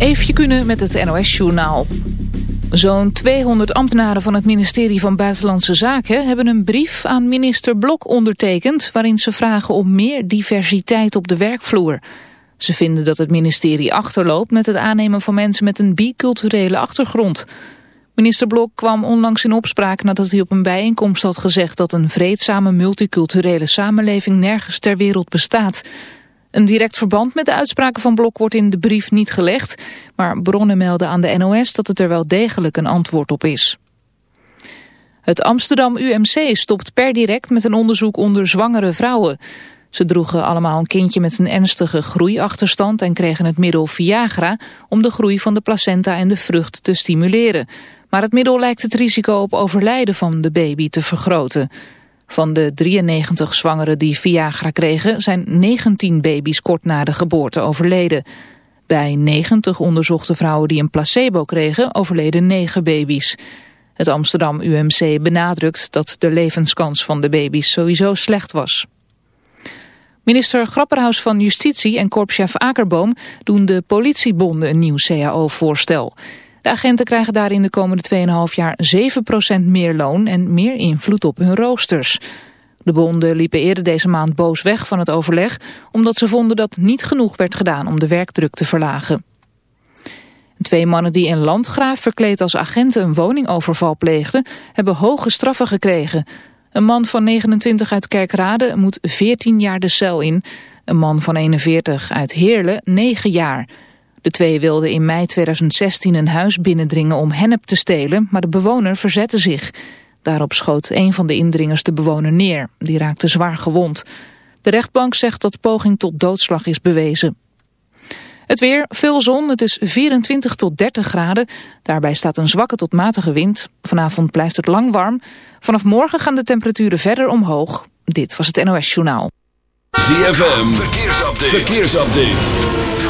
Eefje kunnen met het NOS-journaal. Zo'n 200 ambtenaren van het ministerie van Buitenlandse Zaken... hebben een brief aan minister Blok ondertekend... waarin ze vragen om meer diversiteit op de werkvloer. Ze vinden dat het ministerie achterloopt met het aannemen van mensen... met een biculturele achtergrond. Minister Blok kwam onlangs in opspraak nadat hij op een bijeenkomst had gezegd... dat een vreedzame multiculturele samenleving nergens ter wereld bestaat... Een direct verband met de uitspraken van Blok wordt in de brief niet gelegd, maar bronnen melden aan de NOS dat het er wel degelijk een antwoord op is. Het Amsterdam UMC stopt per direct met een onderzoek onder zwangere vrouwen. Ze droegen allemaal een kindje met een ernstige groeiachterstand en kregen het middel Viagra om de groei van de placenta en de vrucht te stimuleren. Maar het middel lijkt het risico op overlijden van de baby te vergroten. Van de 93 zwangeren die Viagra kregen zijn 19 baby's kort na de geboorte overleden. Bij 90 onderzochte vrouwen die een placebo kregen overleden 9 baby's. Het Amsterdam UMC benadrukt dat de levenskans van de baby's sowieso slecht was. Minister Grapperhaus van Justitie en korpschef Akerboom doen de politiebonden een nieuw CAO-voorstel. De agenten krijgen daarin de komende 2,5 jaar 7% meer loon en meer invloed op hun roosters. De bonden liepen eerder deze maand boos weg van het overleg... omdat ze vonden dat niet genoeg werd gedaan om de werkdruk te verlagen. Twee mannen die in Landgraaf verkleed als agenten een woningoverval pleegden... hebben hoge straffen gekregen. Een man van 29 uit Kerkrade moet 14 jaar de cel in. Een man van 41 uit Heerlen 9 jaar... De twee wilden in mei 2016 een huis binnendringen om hennep te stelen, maar de bewoner verzette zich. Daarop schoot een van de indringers de bewoner neer. Die raakte zwaar gewond. De rechtbank zegt dat poging tot doodslag is bewezen. Het weer, veel zon, het is 24 tot 30 graden. Daarbij staat een zwakke tot matige wind. Vanavond blijft het lang warm. Vanaf morgen gaan de temperaturen verder omhoog. Dit was het NOS Journaal. ZFM, verkeersupdate. verkeersupdate.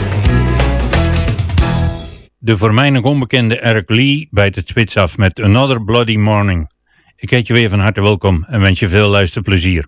De voor mij nog onbekende Eric Lee bijt het spits af met Another Bloody Morning. Ik heet je weer van harte welkom en wens je veel luisterplezier.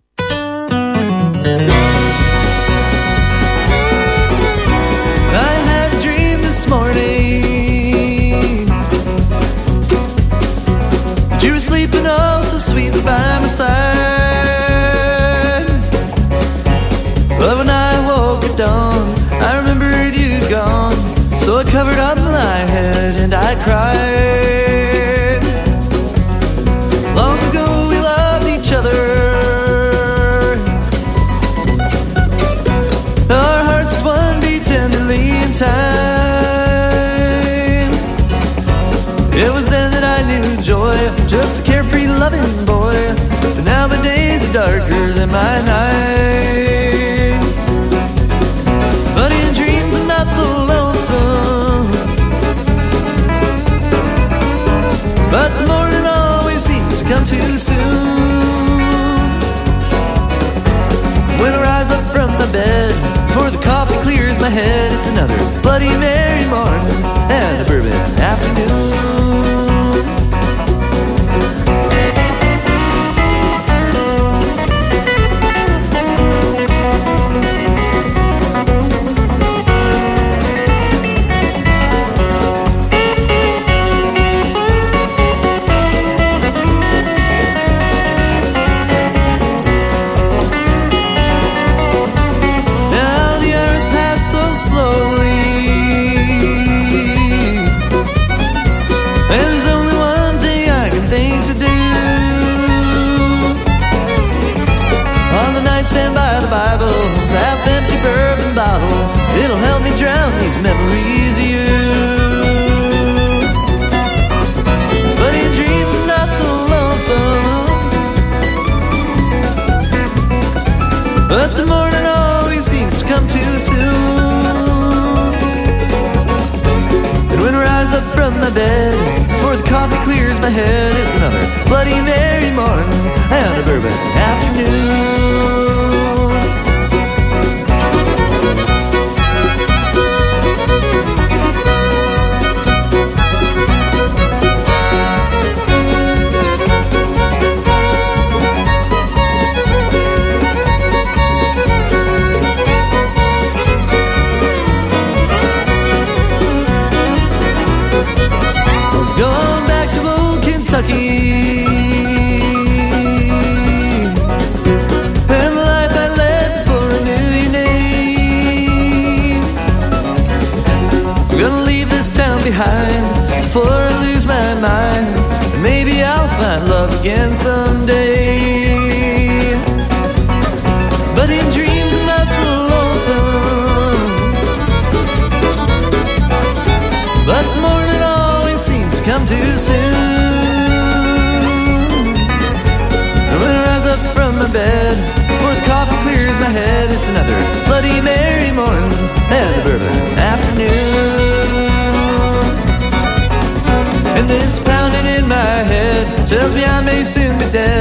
my night. But in dreams I'm not so lonesome. But the morning always seems to come too soon. When I rise up from my bed Before the coffee clears my head It's another Bloody Mary morning And a bourbon afternoon.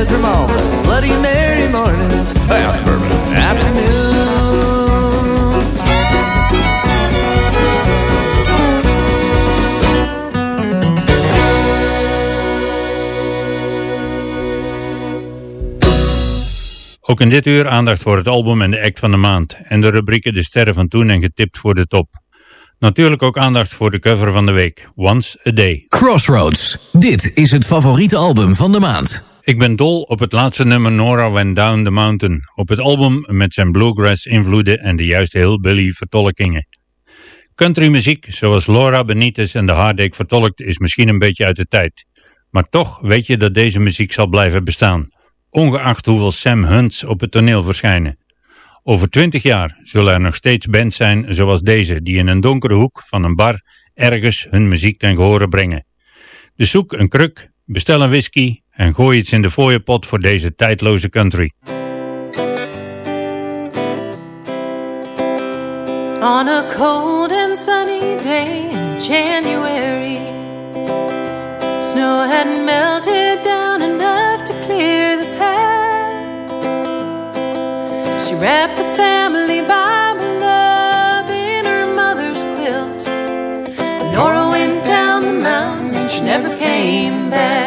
Soon be dead from all the Bloody Mary mornings bourbon afternoon. Ook in dit uur aandacht voor het album en de act van de maand. En de rubrieken De Sterren van Toen en Getipt voor de Top. Natuurlijk ook aandacht voor de cover van de week, Once a Day. Crossroads. Dit is het favoriete album van de maand. Ik ben dol op het laatste nummer Nora Went Down the Mountain. Op het album met zijn bluegrass invloeden en de juiste hillbilly vertolkingen. Country muziek, zoals Laura Benitez en de Hardake vertolkt, is misschien een beetje uit de tijd. Maar toch weet je dat deze muziek zal blijven bestaan. Ongeacht hoeveel Sam Hunts op het toneel verschijnen. Over twintig jaar zullen er nog steeds bands zijn zoals deze, die in een donkere hoek van een bar ergens hun muziek ten gehore brengen. Dus zoek een kruk, bestel een whisky en gooi iets in de fooiepot voor deze tijdloze country. On a cold and sunny day in January, snow hadn't melted down enough to clear the path. She wrapped the family Bible up in her mother's quilt. Nora went down the mountain and she never came back.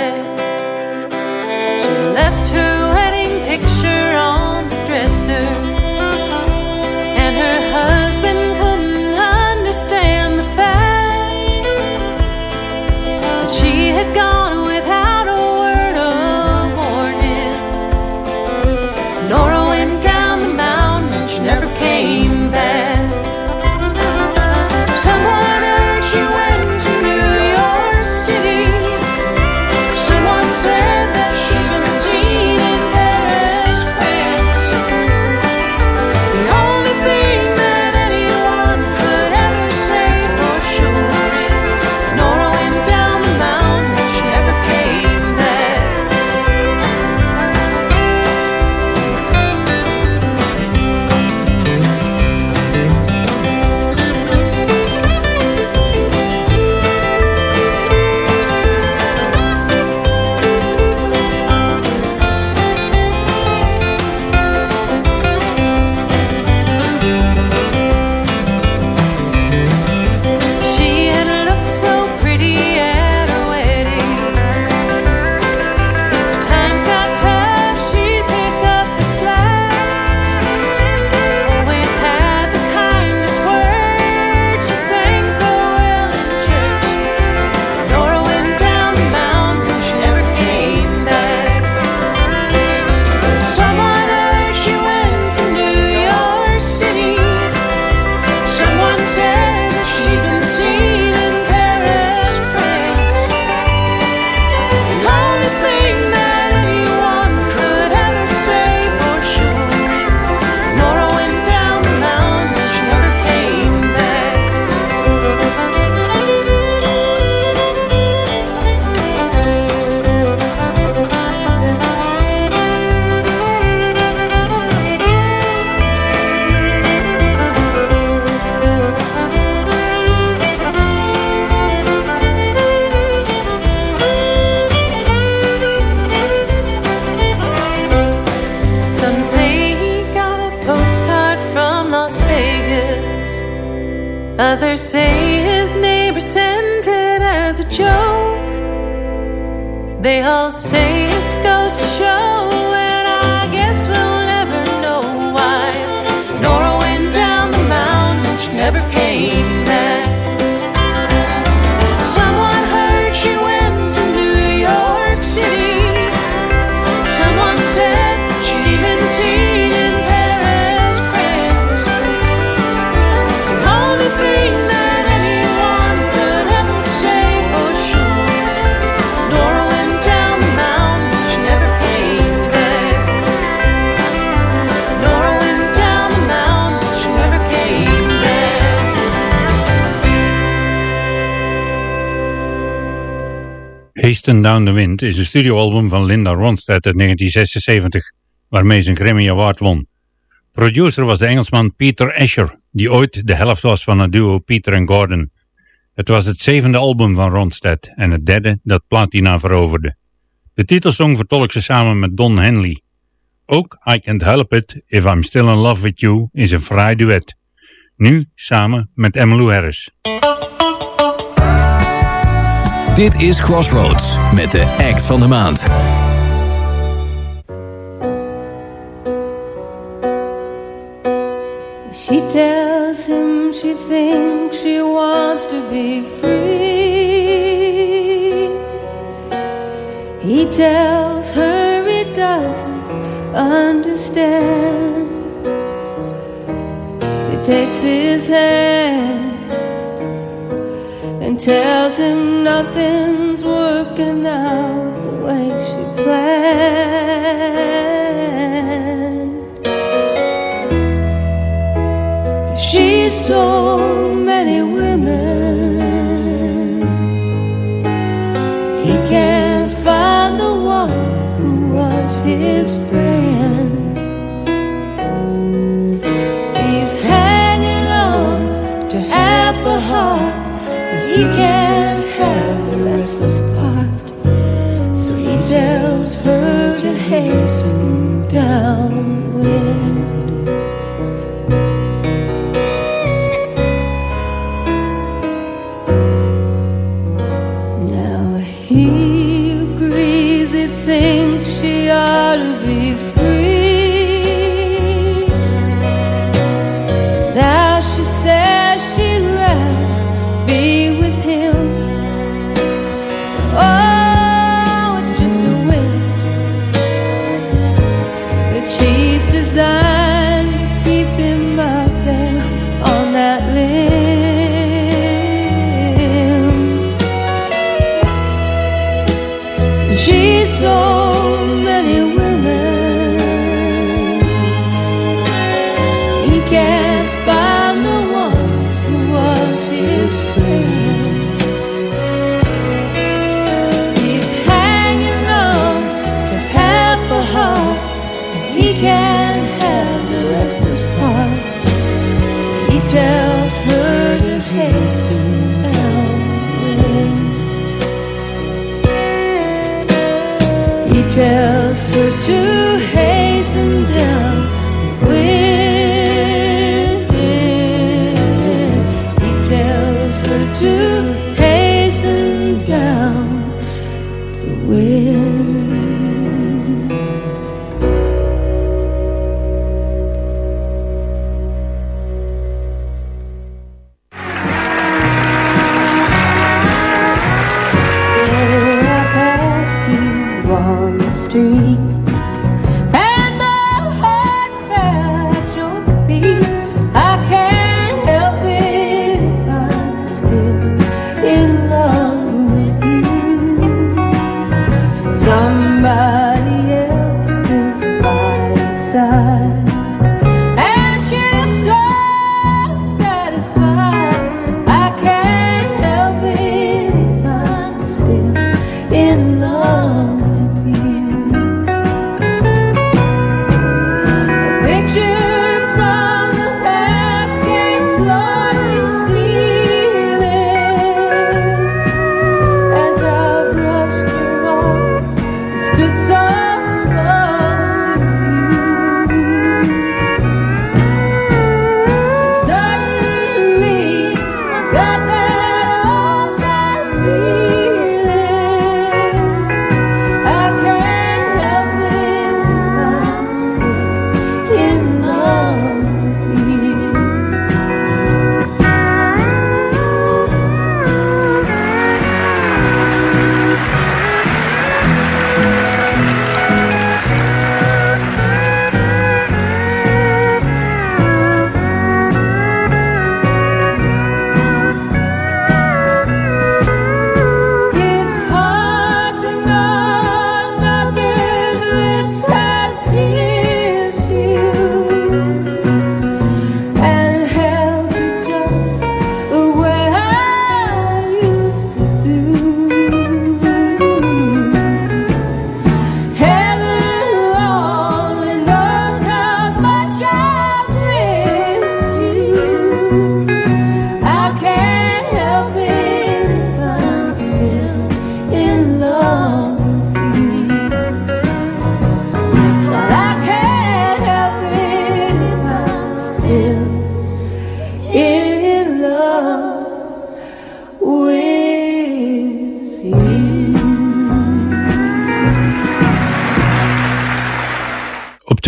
Hasten Down the Wind is een studioalbum van Linda Ronstadt uit 1976, waarmee ze een Grammy Award won. Producer was de Engelsman Peter Asher, die ooit de helft was van het duo Peter en Gordon. Het was het zevende album van Ronstadt en het derde dat platina veroverde. De titelsong vertolkt ze samen met Don Henley. Ook I Can't Help It If I'm Still in Love With You is een fraai duet. Nu samen met Emmylou Harris. Dit is Crossroads met de act van de maand. She tells him she thinks she wants to be free. He tells her he doesn't understand. She takes his hand tells him nothing's working out the way she planned. She's so many women. Tells her to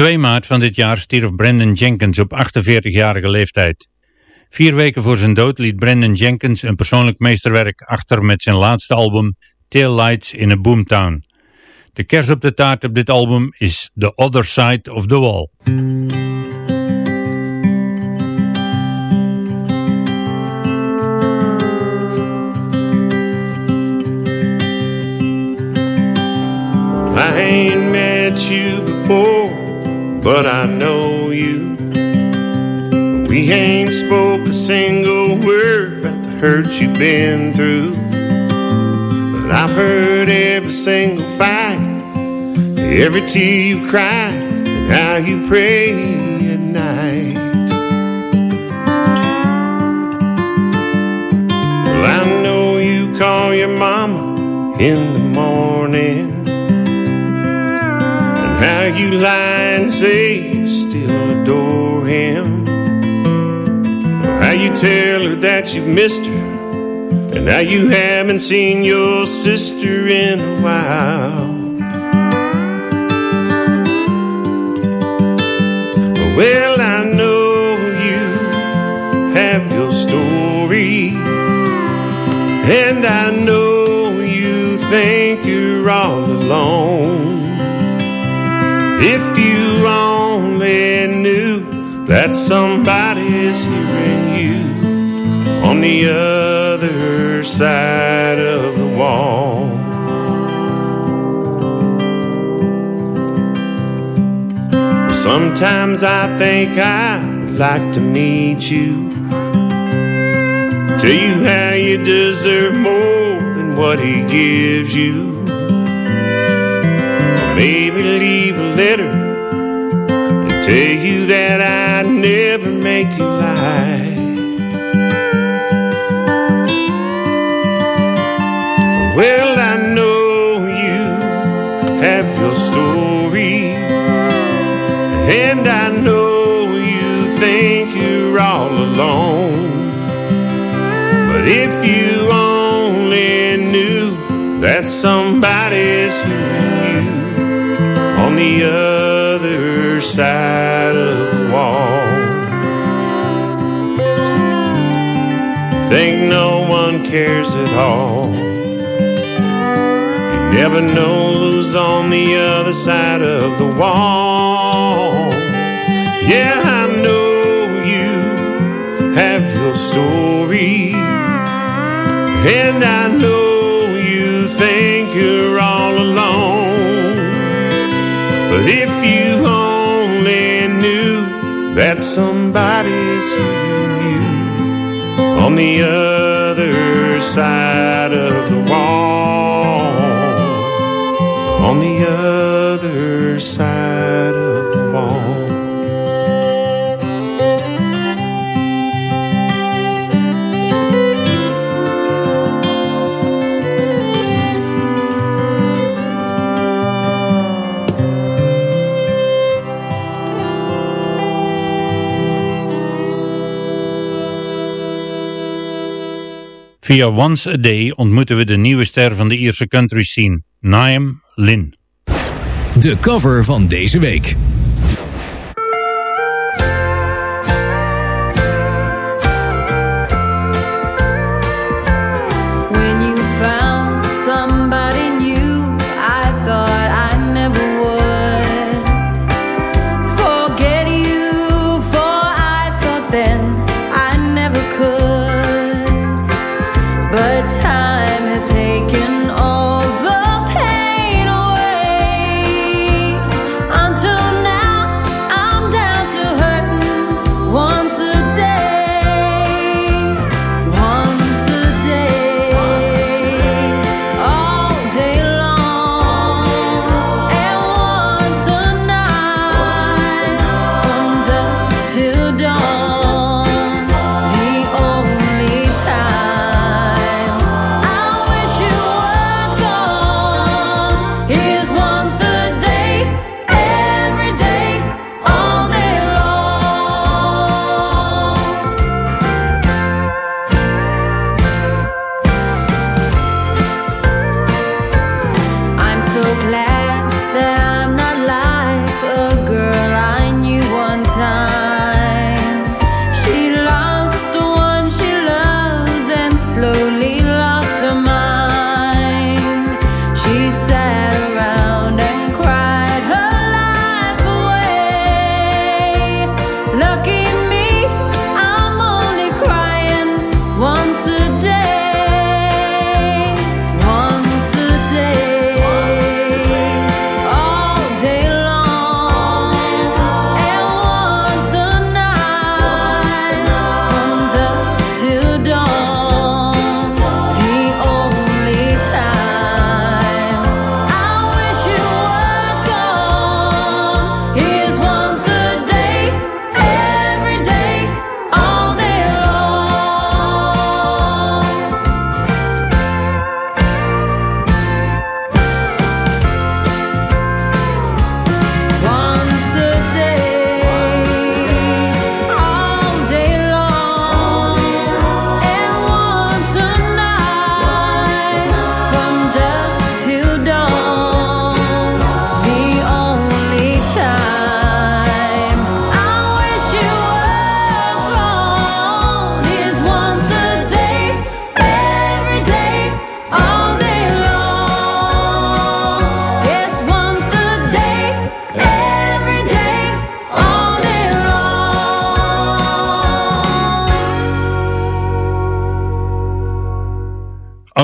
2 maart van dit jaar stierf Brandon Jenkins op 48-jarige leeftijd. Vier weken voor zijn dood liet Brandon Jenkins een persoonlijk meesterwerk achter met zijn laatste album Tail Lights in a Boomtown. De kers op de taart op dit album is The Other Side of the Wall. I ain't met you before, but I know you. We ain't spoke a single word about the hurt you've been through. But I've heard every single fight, every tear you cried, and how you pray at night. Well, I know you call your mama in the you lie and say you still adore him. Or how you tell her that you've missed her, and how you haven't seen your sister in a while. Well, I know you have your story, and I know you think you're all alone. That somebody's hearing you on the other side of the wall. Sometimes I think I would like to meet you. Tell you how you deserve more than what he gives you. Maybe leave a letter and tell you that I never make you lie. Well, I know you have your story, and I know you think you're all alone. But if you only knew that somebody's hearing you on the other side cares at all. You never know who's on the other side of the wall. Yeah, I know you have your story, and I know you think you're all alone. But if you only knew that somebody's you on the other side of the wall, on the other side Via Once a Day ontmoeten we de nieuwe ster van de Ierse country scene, Niam Lynn. De cover van deze week.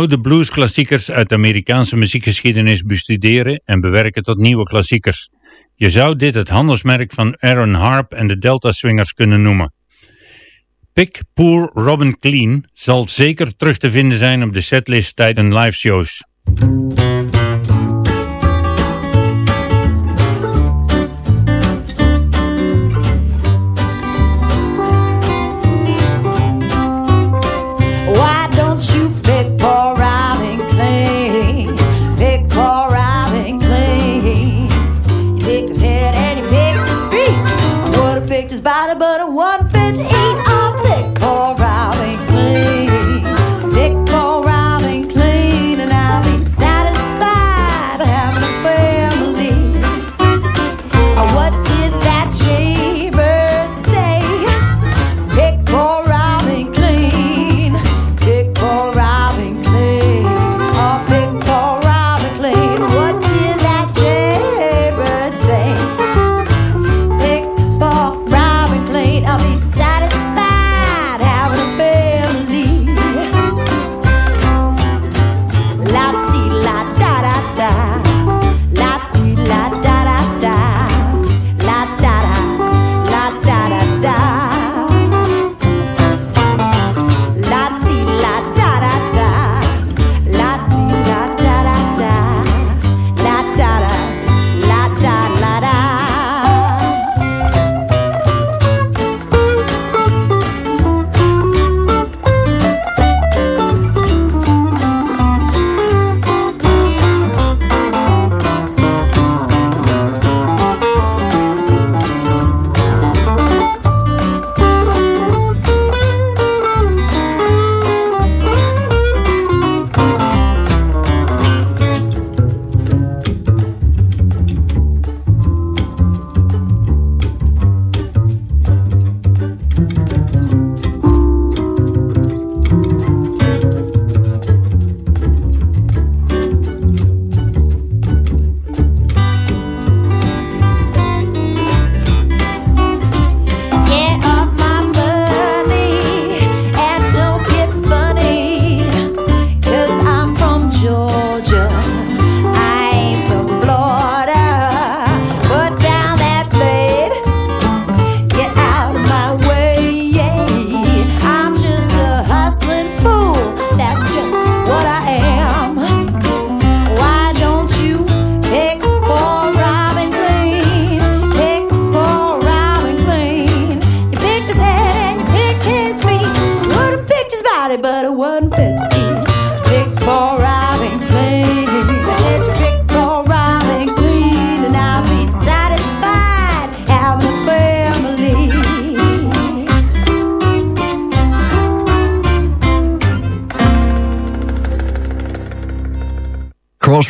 Oude bluesklassiekers uit de Amerikaanse muziekgeschiedenis bestuderen en bewerken tot nieuwe klassiekers. Je zou dit het handelsmerk van Aaron Harp en de Delta Swingers kunnen noemen. Pick Poor Robin Clean zal zeker terug te vinden zijn op de setlist tijdens live shows.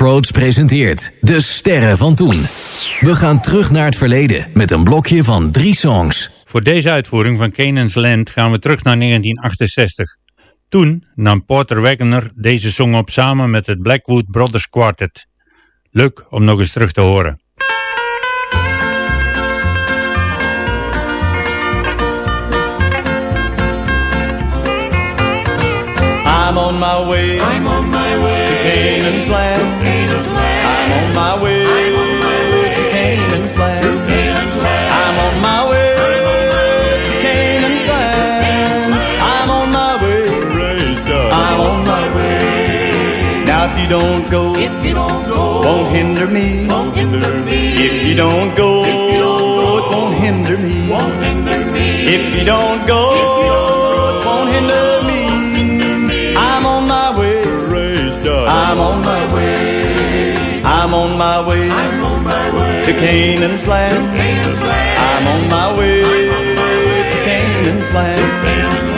Crossroads presenteert De Sterren van Toen. We gaan terug naar het verleden met een blokje van drie songs. Voor deze uitvoering van Canaan's Land gaan we terug naar 1968. Toen nam Porter Wagoner deze song op samen met het Blackwood Brothers Quartet. Leuk om nog eens terug te horen. I'm on my way. I'm on my way to Canaan's land. I'm on my way to Canaan's land. I'm on my way to Canaan's land. I'm on my way. I'm on my way. Now if you don't go, if you don't go, won't hinder me. Won't hinder me. If you don't go, it won't hinder me. Won't hinder me. If you don't go, it won't hinder I'm on my way. I'm on my way. I'm on my way to Canaan's land. I'm on my way to Canaan's land. I'm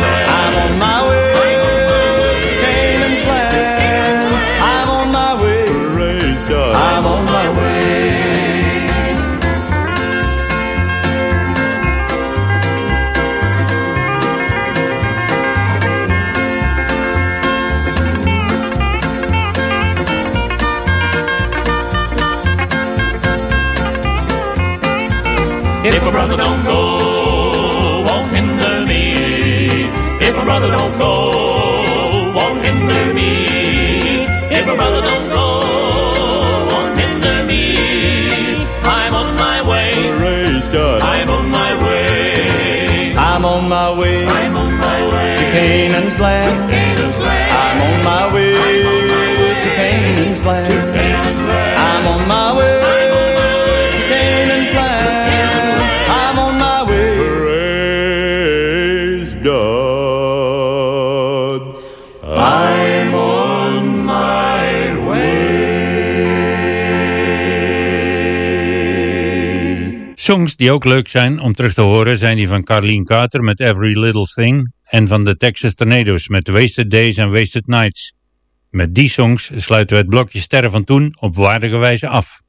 brother don't go, won't hinder me. If a brother don't go, won't hinder me. If a brother don't go, won't hinder me. I'm on my way. Praise God. I'm on my way. I'm on my way. I'm on my way. To Canaan's land. To Canaan's land. Songs die ook leuk zijn om terug te horen zijn die van Carleen Carter met Every Little Thing en van de Texas Tornadoes met Wasted Days and Wasted Nights. Met die songs sluiten we het blokje Sterren van Toen op waardige wijze af.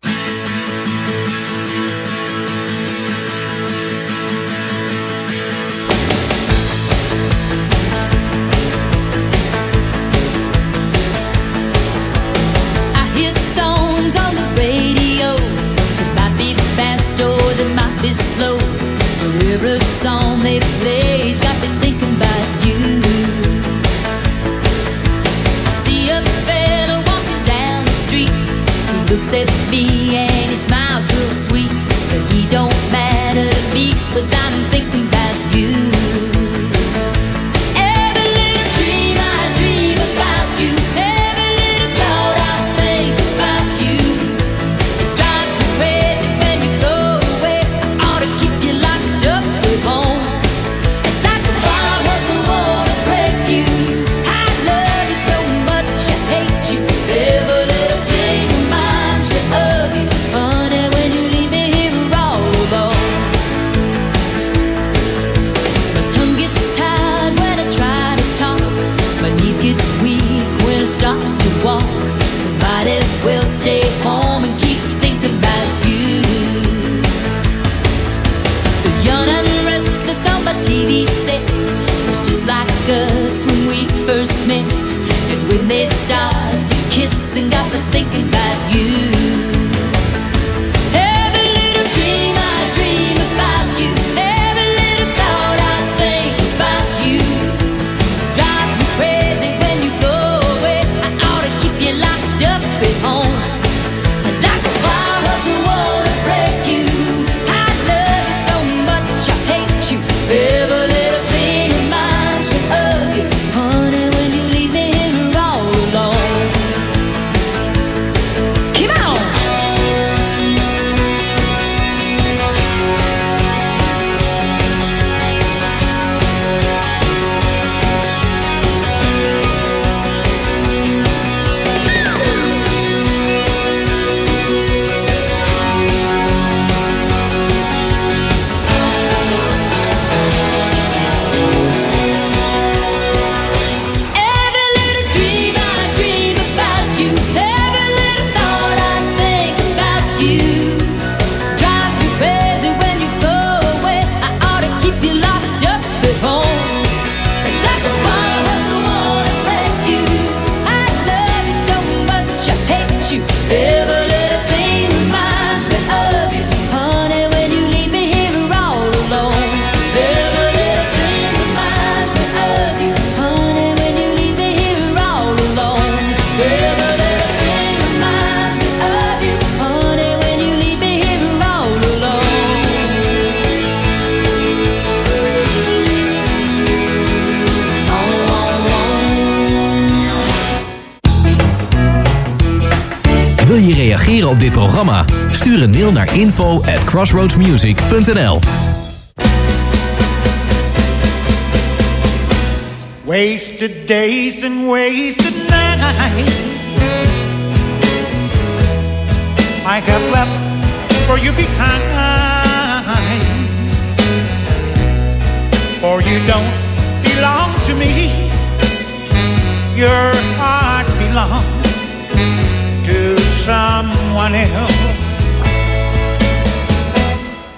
info at crossroadsmusic.nl Wasted days and wasted nights. I have left for you behind. For you don't belong to me. Your heart belongs to someone else.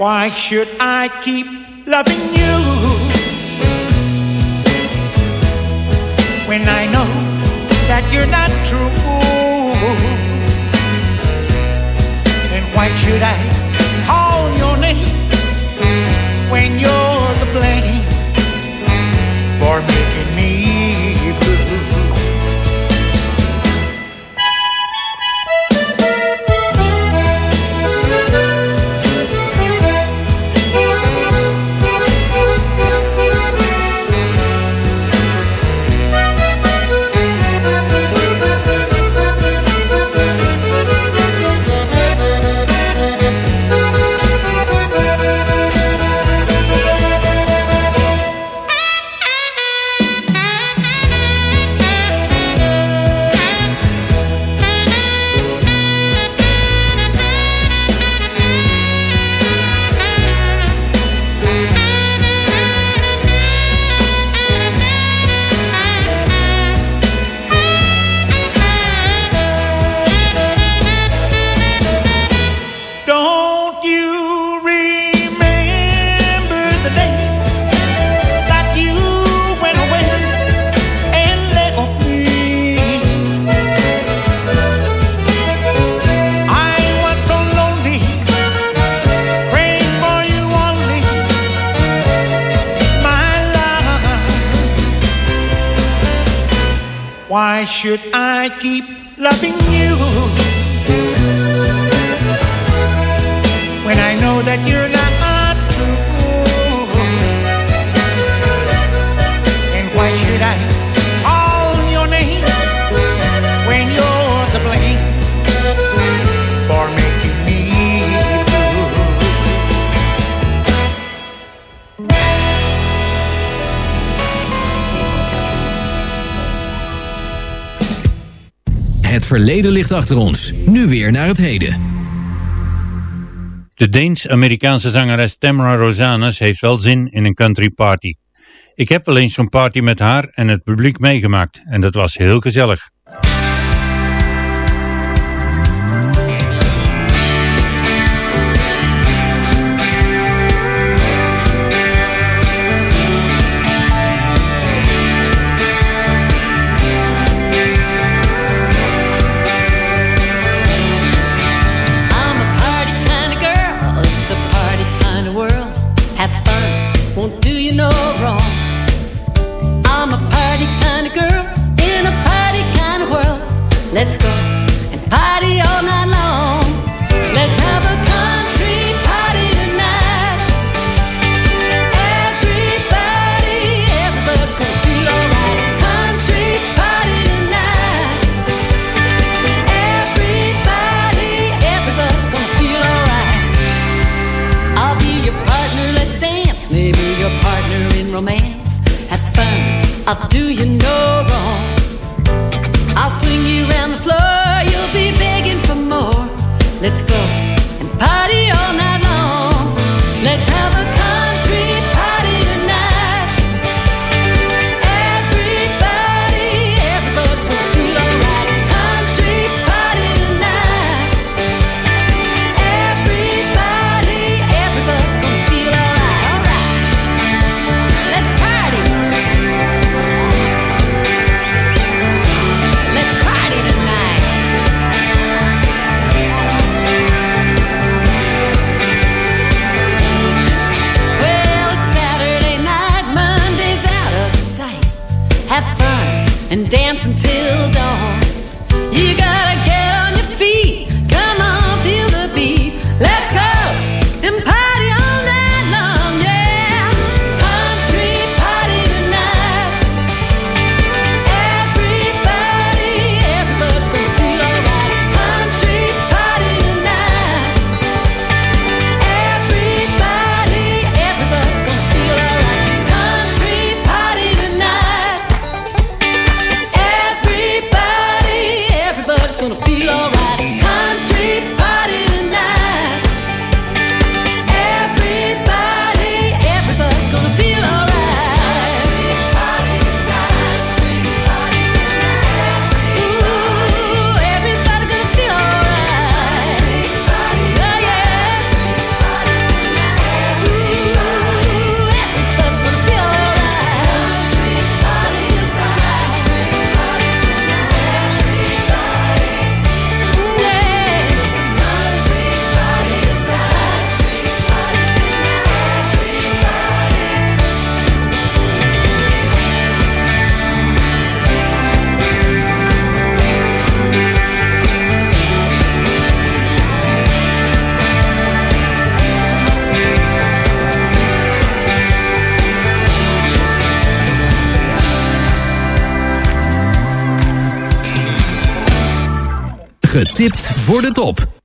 Why should I keep loving you? When I know that you're not true. And why should I? Leden ligt achter ons. Nu weer naar het heden. De Deens-Amerikaanse zangeres Tamara Rosanes heeft wel zin in een country party. Ik heb wel eens zo'n party met haar en het publiek meegemaakt en dat was heel gezellig.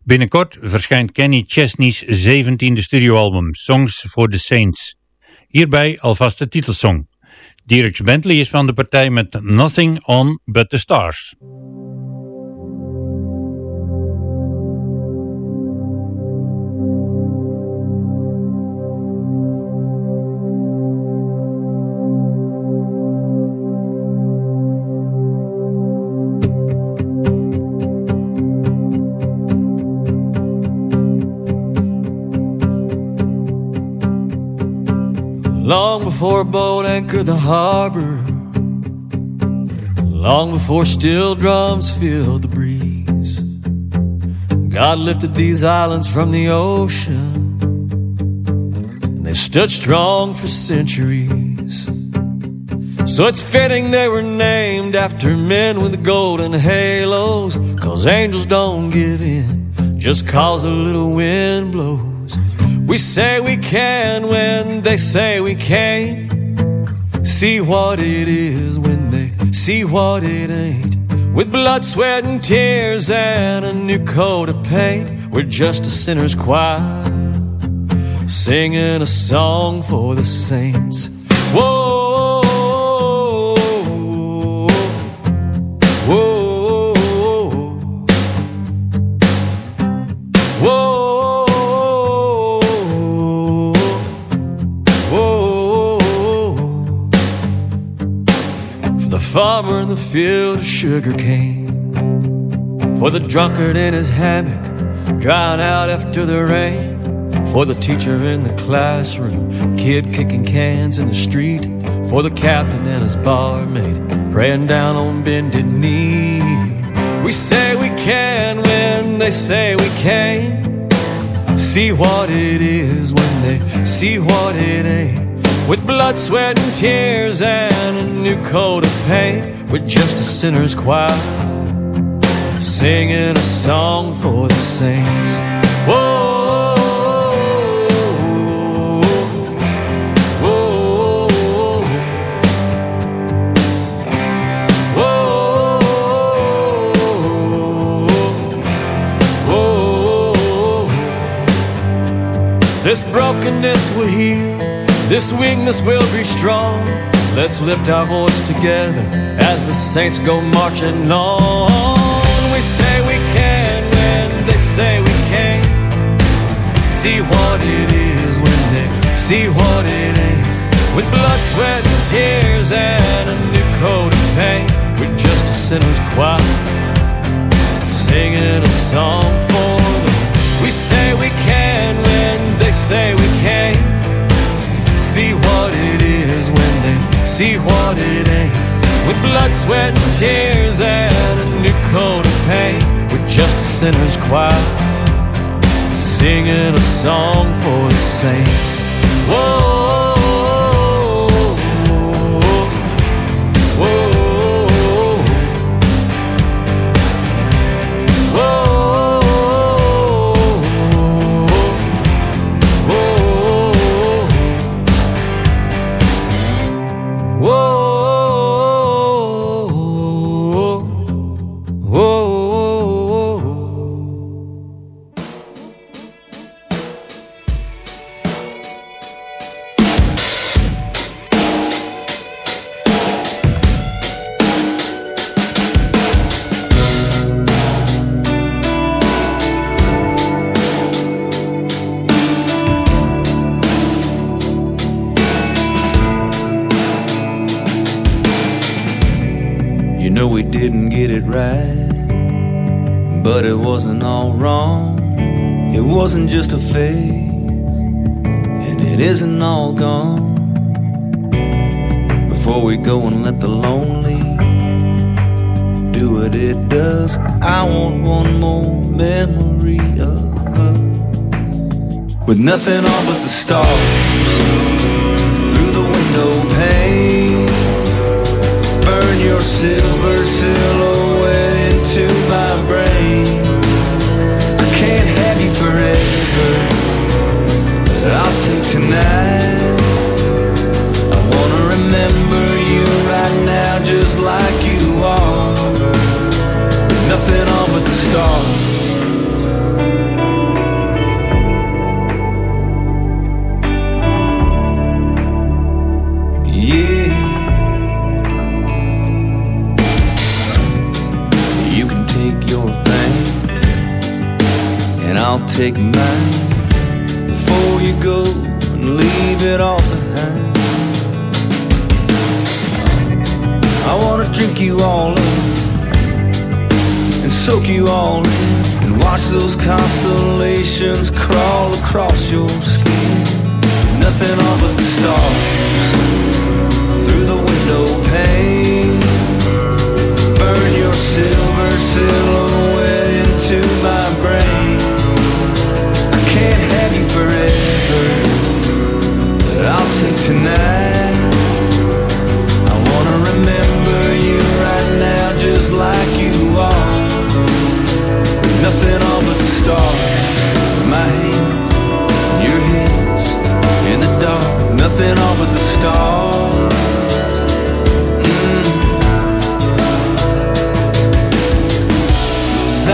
Binnenkort verschijnt Kenny Chesney's 17e studioalbum Songs for the Saints. Hierbij alvast de titelsong. Dierks Bentley is van de partij met Nothing On But The Stars. Long before a boat anchored the harbor, long before steel drums filled the breeze, God lifted these islands from the ocean, and they stood strong for centuries. So it's fitting they were named after men with golden halos, cause angels don't give in just cause a little wind blows. We say we can when they say we can't. See what it is when they see what it ain't. With blood, sweat, and tears and a new coat of paint, we're just a sinner's choir singing a song for the saints. Whoa, farmer in the field of sugar cane, for the drunkard in his hammock, drying out after the rain. For the teacher in the classroom, kid kicking cans in the street. For the captain and his barmaid, praying down on bended knee. We say we can when they say we can't. See what it is when they see what it ain't. Blood, sweat, and tears and a new coat of paint. We're just a sinner's choir singing a song for the saints. Whoa. Whoa. Whoa. This brokenness will heal, this weakness will be strong. Let's lift our voice together as the saints go marching on. We say we can when they say we can't. See what it is when they see what it ain't. With blood, sweat, and tears and a new coat of paint, we're just a sinner's choir singing a song for them. We say we can when they say we can't. See what it is when they see what it ain't. With blood, sweat, and tears and a new coat of paint, we're just a sinner's choir singing a song for the saints. Whoa. But it wasn't all wrong. It wasn't just a phase, and it isn't all gone. Before we go and let the lonely do what it does, I want one more memory of us with nothing on but the stars through the window pane. Burn your silver silhouette tonight. I wanna remember you right now, just like you are. Nothing but the stars. Yeah. You can take your and I'll take mine. It all behind. I wanna drink you all in and soak you all in and watch those constellations crawl across your skin. Nothing on but the stars tonight. I wanna remember you right now, just like you are. With nothing on but the stars, my hands, your hands in the dark. Nothing on but the stars. Mm. 'Cause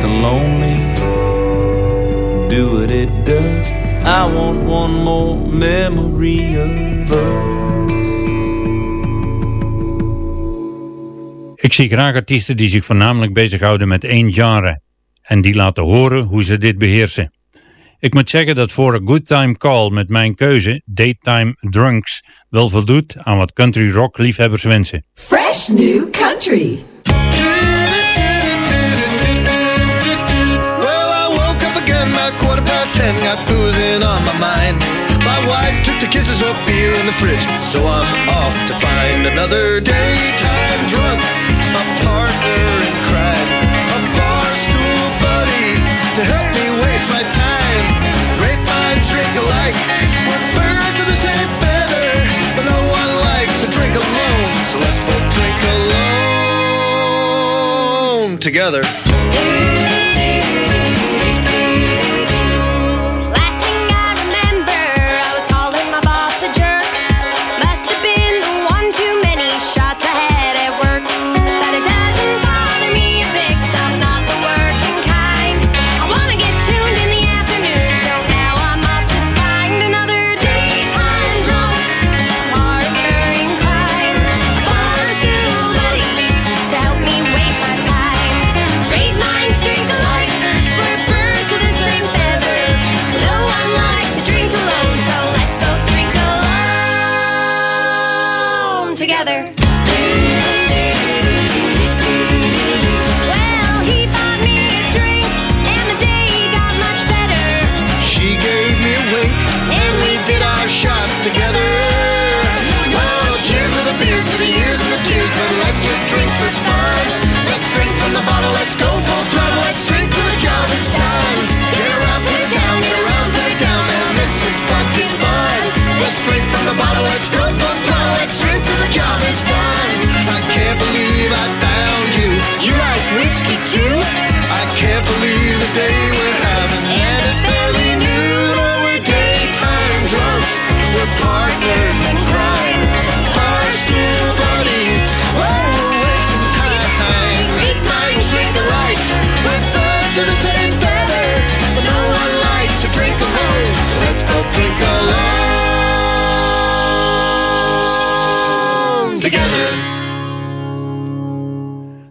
the lonely do what it does. I want one more memory of us. Ik zie graag artiesten die zich voornamelijk bezighouden met één genre en die laten horen hoe ze dit beheersen. Ik moet zeggen dat voor A Good Time Call met mijn keuze Daytime Drunks wel voldoet aan wat country rock liefhebbers wensen. Fresh new country. Ten, got boozing on my mind. My wife took the kids to some beer in the fridge, so I'm off to find another daytime drunk, a partner in crime, a bar stool buddy to help me waste my time. Grapevines drink alike, we're birds of the same feather, but no one likes to drink alone, so let's both drink alone together. Let's go full throttle, let's drink till the job is done. I can't believe I found you. You like whiskey too? I can't believe the day we're having, and it's barely noon. Oh, we're daytime drunks. We're partners in crime. Bar stool buddies. Oh, we're wasting time. Great minds drink alike. We're birds of the same feather. But no one likes to drink alone. So let's go drink alone.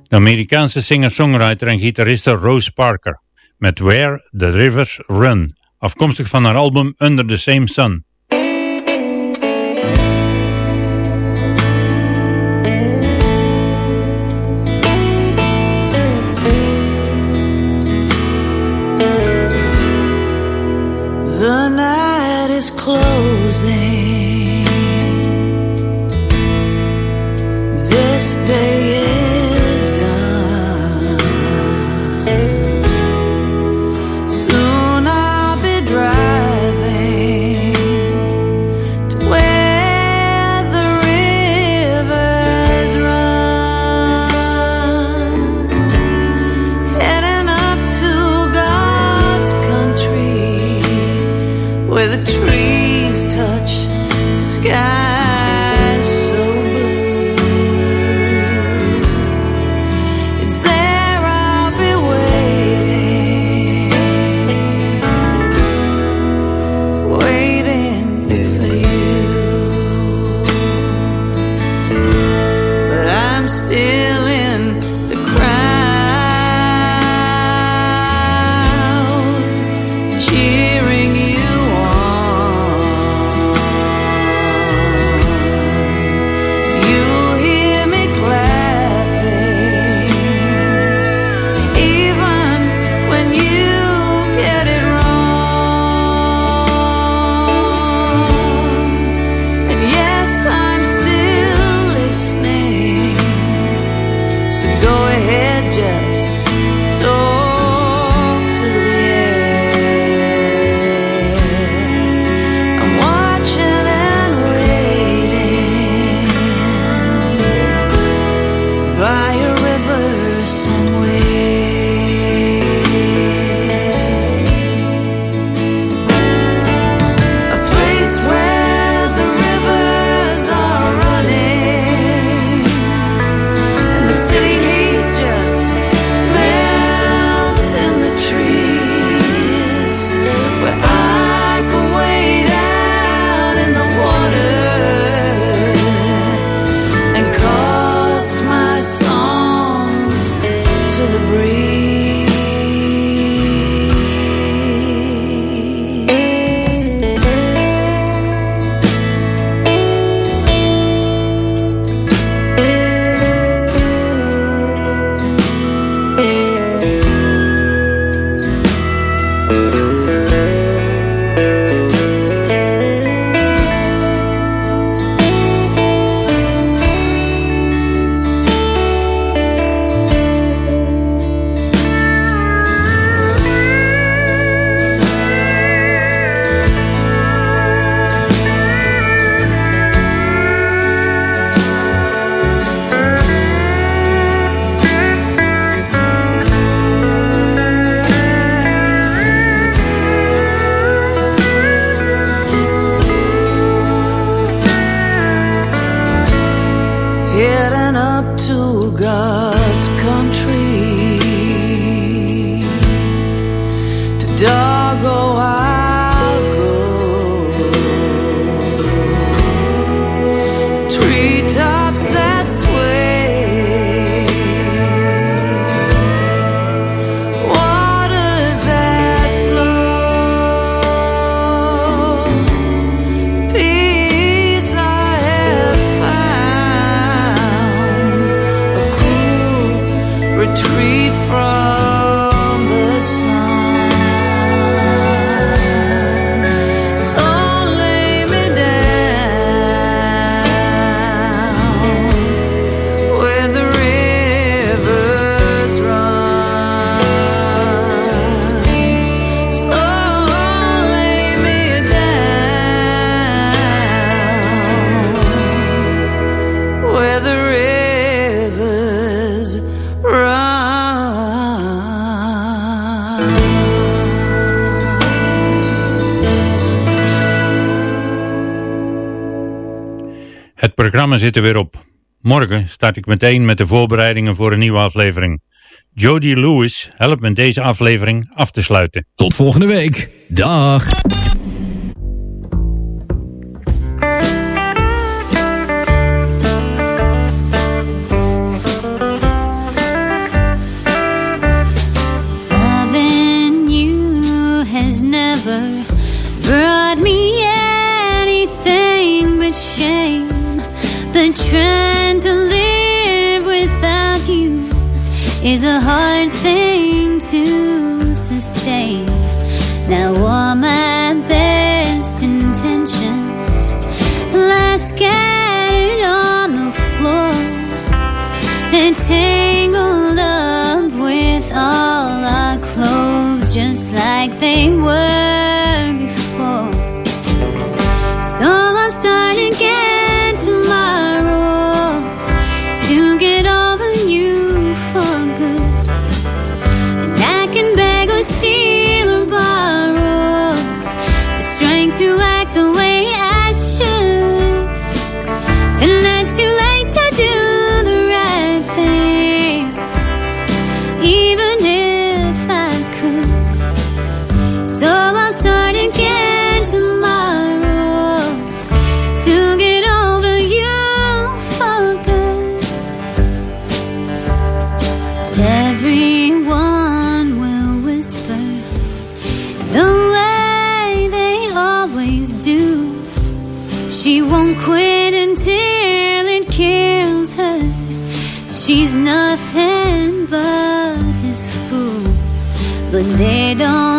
De Amerikaanse singer-songwriter en gitariste Rose Parker met Where the Rivers Run, afkomstig van haar album Under the Same Sun. programma zit er weer op. Morgen start ik meteen met de voorbereidingen voor een nieuwe aflevering. Jody Lewis helpt me deze aflevering af te sluiten. Tot volgende week. Dag. they don't